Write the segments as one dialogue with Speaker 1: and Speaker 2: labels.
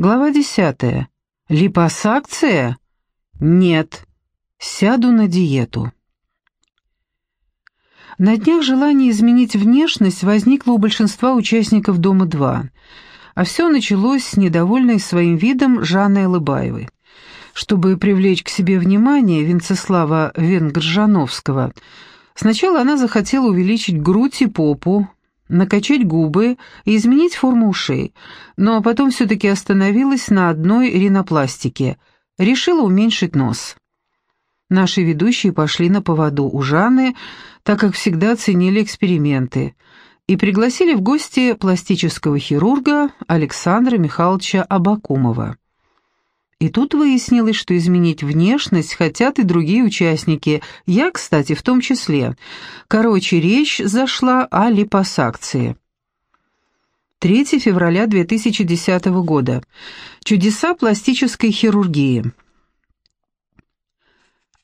Speaker 1: Глава десятая. Липосакция? Нет. Сяду на диету. На днях желание изменить внешность возникло у большинства участников «Дома-2», а все началось с недовольной своим видом Жанны Алыбаевой. Чтобы привлечь к себе внимание Венцеслава Венгржановского, сначала она захотела увеличить грудь и попу, накачать губы и изменить форму ушей, но потом все-таки остановилась на одной ринопластике, решила уменьшить нос. Наши ведущие пошли на поводу у Жанны, так как всегда ценили эксперименты, и пригласили в гости пластического хирурга Александра Михайловича Абакумова. И тут выяснилось, что изменить внешность хотят и другие участники, я, кстати, в том числе. Короче, речь зашла о липосакции. 3 февраля 2010 года. Чудеса пластической хирургии.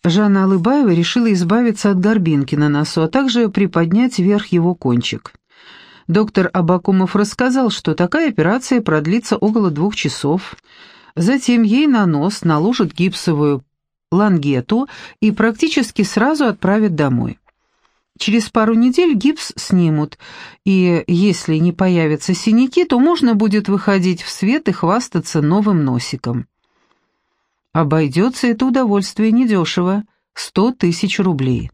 Speaker 1: Жанна Алыбаева решила избавиться от горбинки на носу, а также приподнять вверх его кончик. Доктор Абакумов рассказал, что такая операция продлится около двух часов – Затем ей на нос наложат гипсовую лангету и практически сразу отправят домой. Через пару недель гипс снимут, и если не появятся синяки, то можно будет выходить в свет и хвастаться новым носиком. Обойдется это удовольствие недешево – сто тысяч рублей.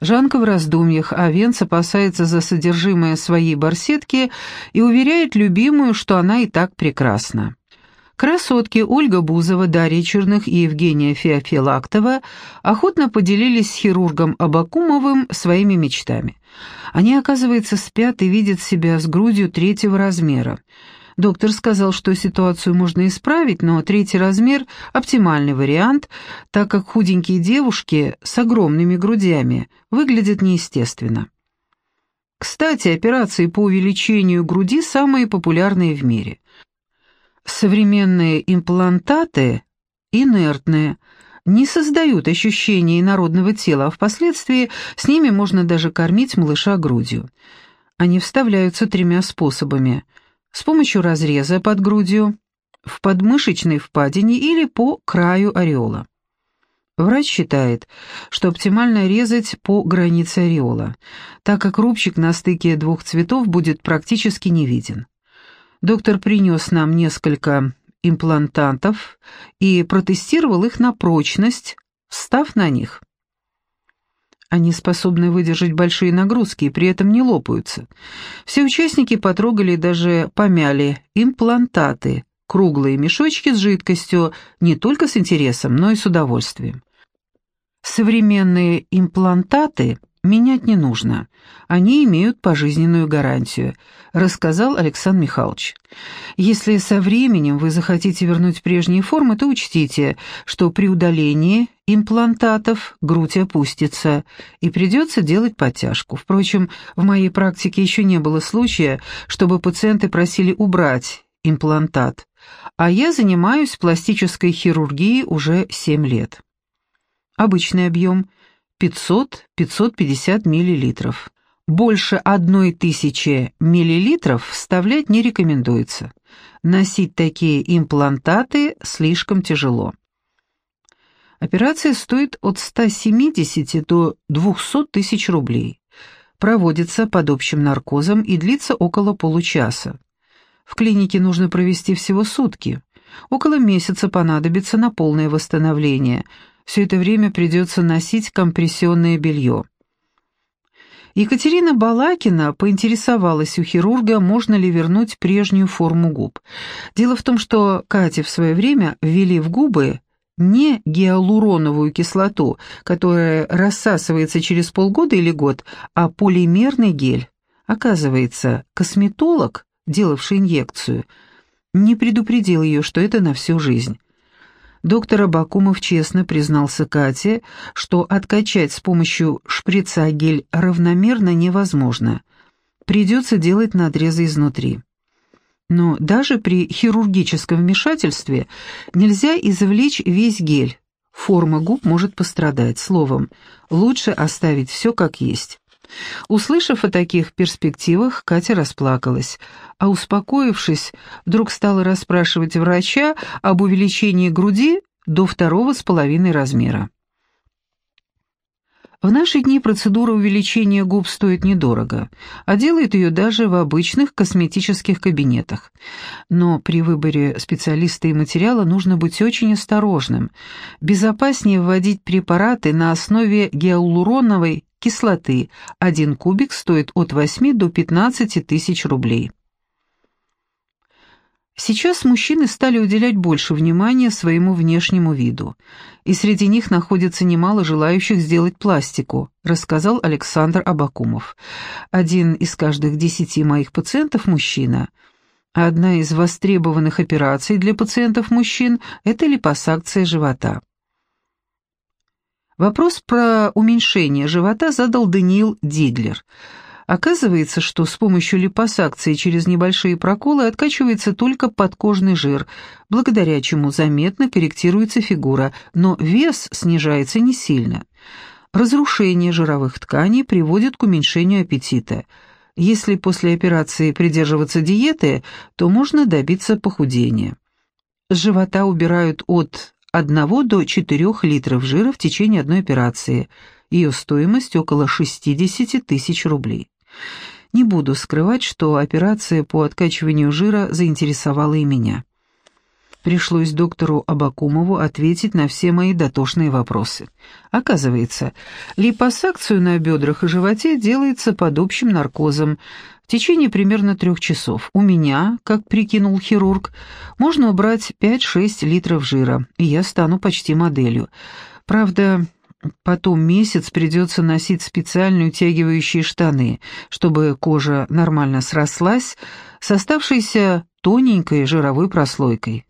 Speaker 1: Жанка в раздумьях, а Венц опасается за содержимое своей барсетки и уверяет любимую, что она и так прекрасна. Красотки Ольга Бузова, Дарья Черных и Евгения Феофилактова охотно поделились с хирургом Абакумовым своими мечтами. Они, оказывается, спят и видят себя с грудью третьего размера. Доктор сказал, что ситуацию можно исправить, но третий размер – оптимальный вариант, так как худенькие девушки с огромными грудями выглядят неестественно. Кстати, операции по увеличению груди самые популярные в мире. Современные имплантаты инертные, не создают ощущения инородного тела, а впоследствии с ними можно даже кормить малыша грудью. Они вставляются тремя способами. С помощью разреза под грудью, в подмышечной впадине или по краю ореола. Врач считает, что оптимально резать по границе ореола, так как рубчик на стыке двух цветов будет практически не виден. Доктор принес нам несколько имплантантов и протестировал их на прочность, встав на них. Они способны выдержать большие нагрузки и при этом не лопаются. Все участники потрогали и даже помяли имплантаты, круглые мешочки с жидкостью, не только с интересом, но и с удовольствием. Современные имплантаты менять не нужно. Они имеют пожизненную гарантию», — рассказал Александр Михайлович. «Если со временем вы захотите вернуть прежние формы, то учтите, что при удалении имплантатов грудь опустится, и придется делать подтяжку. Впрочем, в моей практике еще не было случая, чтобы пациенты просили убрать имплантат, а я занимаюсь пластической хирургией уже 7 лет. Обычный объем 500-550 мл. Больше одной тысячи миллилитров вставлять не рекомендуется. Носить такие имплантаты слишком тяжело. Операция стоит от 170 до 200 тысяч рублей. Проводится под общим наркозом и длится около получаса. В клинике нужно провести всего сутки. Около месяца понадобится на полное восстановление – все это время придется носить компрессионное белье. Екатерина Балакина поинтересовалась у хирурга, можно ли вернуть прежнюю форму губ. Дело в том, что Кате в свое время ввели в губы не гиалуроновую кислоту, которая рассасывается через полгода или год, а полимерный гель. Оказывается, косметолог, делавший инъекцию, не предупредил ее, что это на всю жизнь. Доктор Абакумов честно признался Кате, что откачать с помощью шприца гель равномерно невозможно. Придется делать надрезы изнутри. Но даже при хирургическом вмешательстве нельзя извлечь весь гель. Форма губ может пострадать. Словом, лучше оставить все как есть. Услышав о таких перспективах, Катя расплакалась, а успокоившись, вдруг стала расспрашивать врача об увеличении груди до второго с половиной размера. В наши дни процедура увеличения губ стоит недорого, а делают ее даже в обычных косметических кабинетах. Но при выборе специалиста и материала нужно быть очень осторожным. Безопаснее вводить препараты на основе гиалуроновой кислоты. Один кубик стоит от 8 до 15 тысяч рублей. Сейчас мужчины стали уделять больше внимания своему внешнему виду, и среди них находится немало желающих сделать пластику, рассказал Александр Абакумов. Один из каждых десяти моих пациентов – мужчина. Одна из востребованных операций для пациентов мужчин – это липосакция живота. Вопрос про уменьшение живота задал Даниил Диглер – Оказывается, что с помощью липосакции через небольшие проколы откачивается только подкожный жир, благодаря чему заметно корректируется фигура, но вес снижается не сильно. Разрушение жировых тканей приводит к уменьшению аппетита. Если после операции придерживаться диеты, то можно добиться похудения. С живота убирают от 1 до 4 литров жира в течение одной операции. Ее стоимость около 60 тысяч рублей. Не буду скрывать, что операция по откачиванию жира заинтересовала и меня. Пришлось доктору Абакумову ответить на все мои дотошные вопросы. Оказывается, липосакцию на бедрах и животе делается под общим наркозом в течение примерно трех часов. У меня, как прикинул хирург, можно убрать 5-6 литров жира, и я стану почти моделью. Правда, Потом месяц придется носить специальные утягивающие штаны, чтобы кожа нормально срослась с оставшейся тоненькой жировой прослойкой.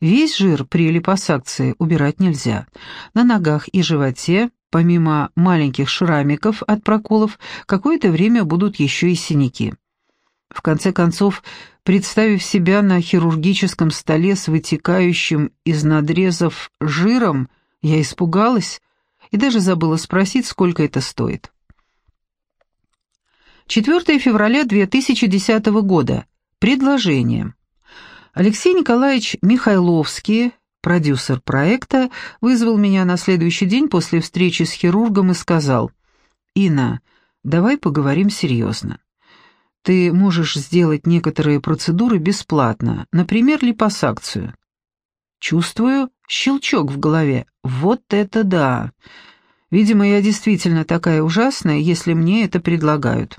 Speaker 1: Весь жир при липосакции убирать нельзя. На ногах и животе, помимо маленьких шрамиков от проколов, какое-то время будут еще и синяки. В конце концов, представив себя на хирургическом столе с вытекающим из надрезов жиром, я испугалась, и даже забыла спросить, сколько это стоит. 4 февраля 2010 года. Предложение. Алексей Николаевич Михайловский, продюсер проекта, вызвал меня на следующий день после встречи с хирургом и сказал, «Инна, давай поговорим серьезно. Ты можешь сделать некоторые процедуры бесплатно, например, липосакцию. Чувствую щелчок в голове. Вот это да! Видимо, я действительно такая ужасная, если мне это предлагают.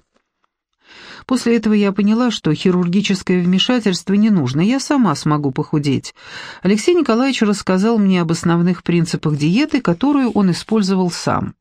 Speaker 1: После этого я поняла, что хирургическое вмешательство не нужно, я сама смогу похудеть. Алексей Николаевич рассказал мне об основных принципах диеты, которую он использовал сам.